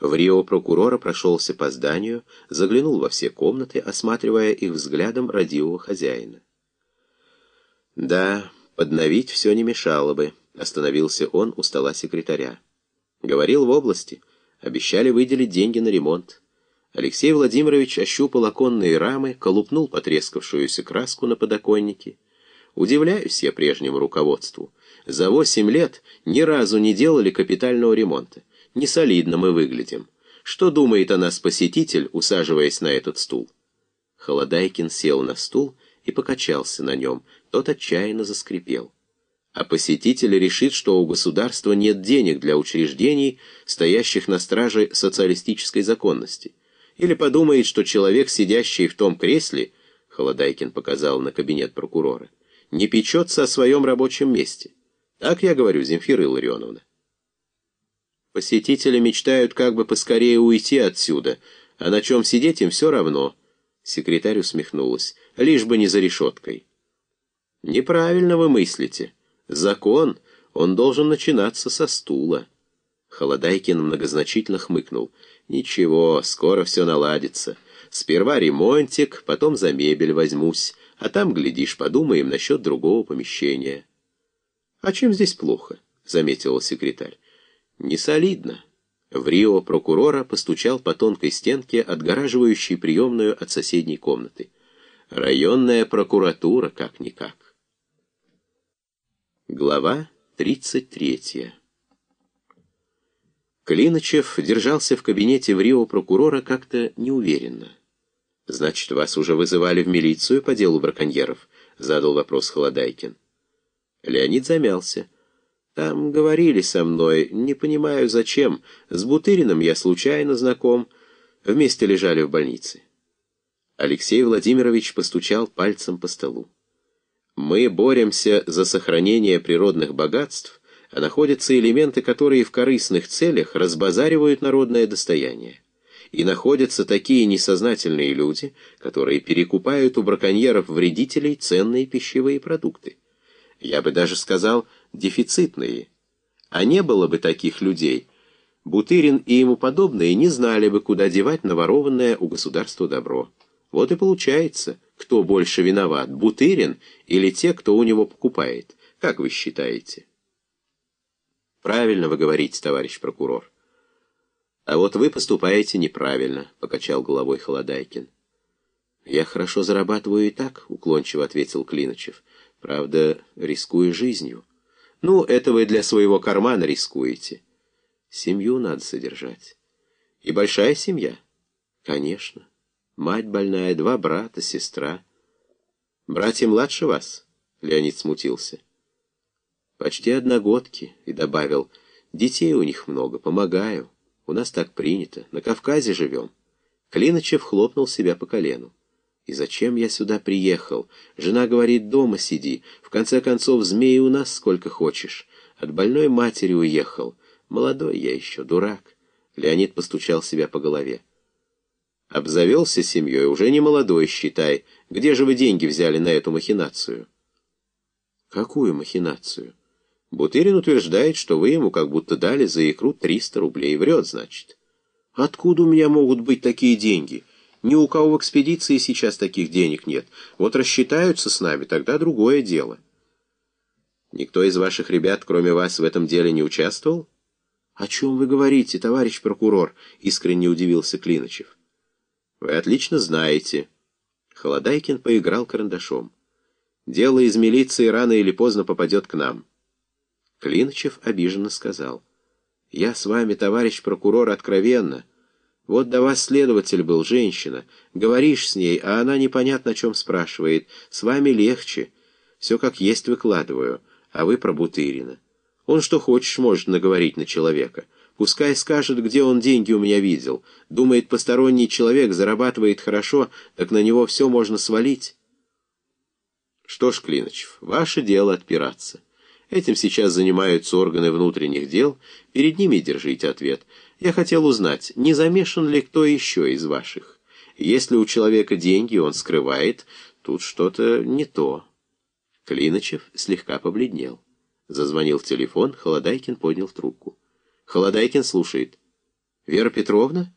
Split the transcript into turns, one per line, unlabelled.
В Рио прокурора прошелся по зданию, заглянул во все комнаты, осматривая их взглядом родивого хозяина. «Да, подновить все не мешало бы», — остановился он у стола секретаря. «Говорил в области. Обещали выделить деньги на ремонт». Алексей Владимирович ощупал оконные рамы, колупнул потрескавшуюся краску на подоконнике. Удивляюсь я прежнему руководству. За восемь лет ни разу не делали капитального ремонта. Не солидно мы выглядим. Что думает о нас посетитель, усаживаясь на этот стул? Холодайкин сел на стул и покачался на нем. Тот отчаянно заскрипел. А посетитель решит, что у государства нет денег для учреждений, стоящих на страже социалистической законности. Или подумает, что человек, сидящий в том кресле, Холодайкин показал на кабинет прокурора, не печется о своем рабочем месте. Так я говорю, Земфира Илларионовна. Посетители мечтают как бы поскорее уйти отсюда, а на чем сидеть им все равно. Секретарь усмехнулась. Лишь бы не за решеткой. Неправильно вы мыслите. Закон, он должен начинаться со стула. Холодайкин многозначительно хмыкнул. Ничего, скоро все наладится. Сперва ремонтик, потом за мебель возьмусь, а там, глядишь, подумаем насчет другого помещения. «А чем здесь плохо?» — заметил секретарь. «Не солидно». В Рио прокурора постучал по тонкой стенке, отгораживающей приемную от соседней комнаты. «Районная прокуратура, как-никак». Глава 33 Клиночев держался в кабинете в Рио прокурора как-то неуверенно. «Значит, вас уже вызывали в милицию по делу браконьеров?» — задал вопрос Холодайкин. Леонид замялся. «Там говорили со мной, не понимаю зачем. С Бутыриным я случайно знаком. Вместе лежали в больнице». Алексей Владимирович постучал пальцем по столу. «Мы боремся за сохранение природных богатств, а находятся элементы, которые в корыстных целях разбазаривают народное достояние. И находятся такие несознательные люди, которые перекупают у браконьеров-вредителей ценные пищевые продукты я бы даже сказал, дефицитные. А не было бы таких людей, Бутырин и ему подобные не знали бы, куда девать наворованное у государства добро. Вот и получается, кто больше виноват, Бутырин или те, кто у него покупает. Как вы считаете? Правильно вы говорите, товарищ прокурор. А вот вы поступаете неправильно, покачал головой Холодайкин. Я хорошо зарабатываю и так, уклончиво ответил Клиночев. Правда, рискуя жизнью. Ну, это вы для своего кармана рискуете. Семью надо содержать. И большая семья? Конечно. Мать больная, два брата, сестра. Братья младше вас? Леонид смутился. Почти одногодки. И добавил, детей у них много, помогаю. У нас так принято. На Кавказе живем. Клиночев хлопнул себя по колену. И зачем я сюда приехал? Жена говорит, дома сиди. В конце концов, змеи у нас сколько хочешь. От больной матери уехал. Молодой я еще, дурак. Леонид постучал себя по голове. Обзавелся семьей, уже не молодой, считай. Где же вы деньги взяли на эту махинацию? Какую махинацию? Бутырин утверждает, что вы ему как будто дали за икру 300 рублей. Врет, значит. Откуда у меня могут быть такие деньги? Ни у кого в экспедиции сейчас таких денег нет. Вот рассчитаются с нами, тогда другое дело. Никто из ваших ребят, кроме вас, в этом деле не участвовал? О чем вы говорите, товарищ прокурор? Искренне удивился Клиночев. Вы отлично знаете. Холодайкин поиграл карандашом. Дело из милиции рано или поздно попадет к нам. Клиночев обиженно сказал. Я с вами, товарищ прокурор, откровенно. Вот до вас следователь был, женщина. Говоришь с ней, а она непонятно о чем спрашивает. С вами легче. Все как есть выкладываю, а вы про Бутырина. Он что хочешь может наговорить на человека. Пускай скажет, где он деньги у меня видел. Думает, посторонний человек зарабатывает хорошо, так на него все можно свалить. Что ж, Клиночев, ваше дело отпираться. Этим сейчас занимаются органы внутренних дел, перед ними держите ответ. Я хотел узнать, не замешан ли кто еще из ваших? Если у человека деньги, он скрывает, тут что-то не то. Клиночев слегка побледнел. Зазвонил в телефон, Холодайкин поднял трубку. Холодайкин слушает. Вера Петровна?